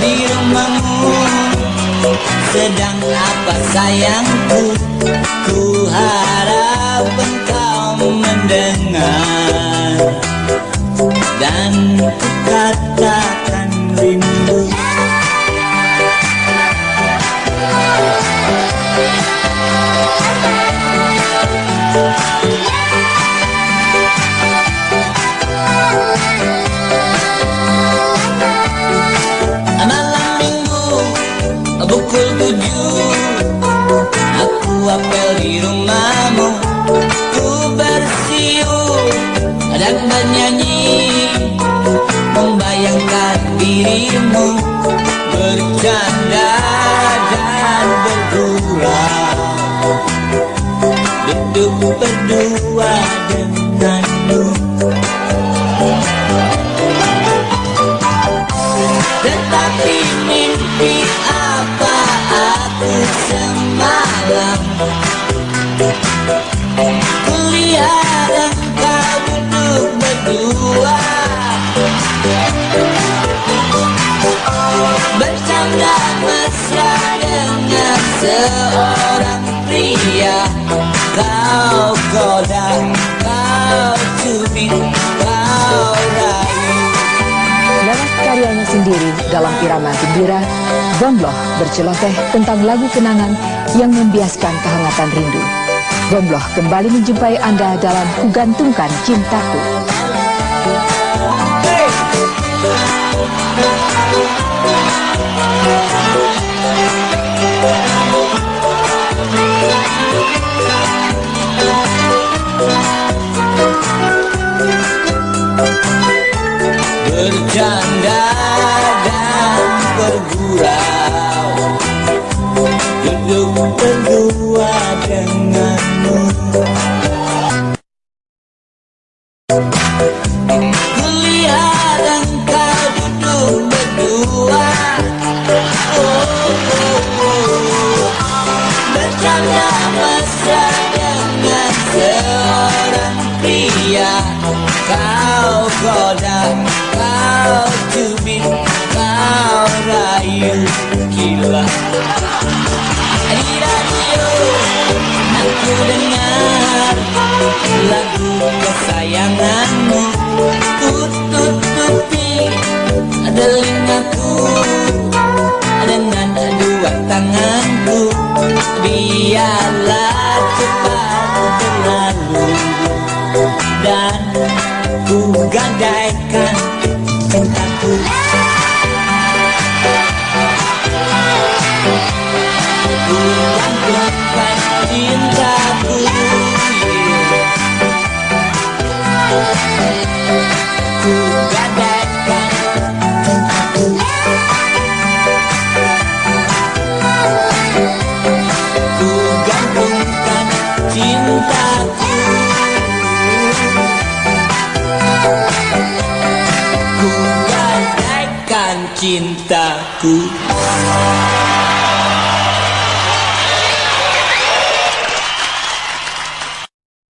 di rumahmu. Sedang apa sayangku? Ku harap engkau mendengar Dan katakan rindu bernyanyi Membayangkan dirimu Bercanda dan berdua Duduk berdua denganmu. Tetapi mimpi apa aku semalam? berdua Bercanda mesra dengan seorang pria Kau goda, kau cubit, kau rayu Lewat karyanya sendiri dalam irama gembira, Gombloh berceloteh tentang lagu kenangan yang membiaskan kehangatan rindu. Gombloh kembali menjumpai Anda dalam Kugantungkan Cintaku. bercanda dan bergurau duduk berdua dengan tergoda Kau cubit, kau rayu Gila. Di radio Aku dengar Lagu kesayanganmu. Tutup-tutupi Telingaku Dengan dua tanganku. Biarlah cepat berlalu Dan cintaku.